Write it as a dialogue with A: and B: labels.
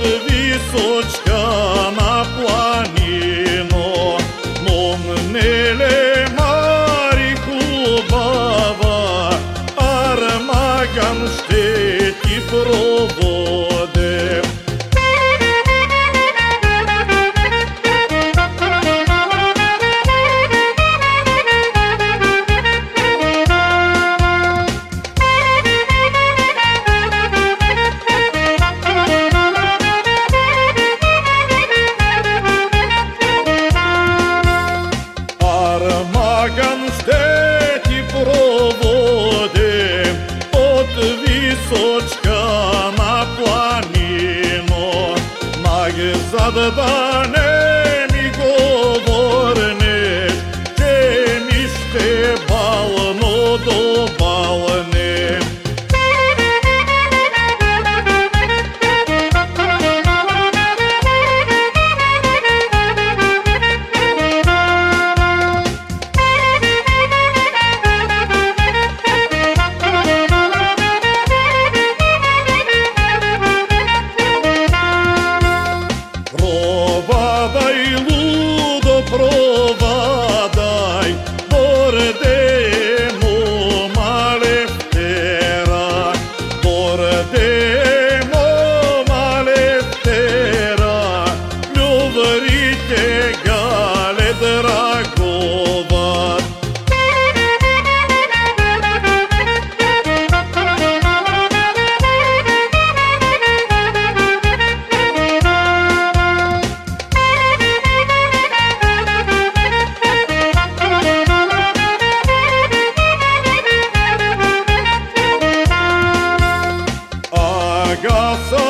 A: Височка на планино, Момнеле мари хубава, Армаган штети провод. Dragan šteti provode od Visočka na planino, mag zadane gozo.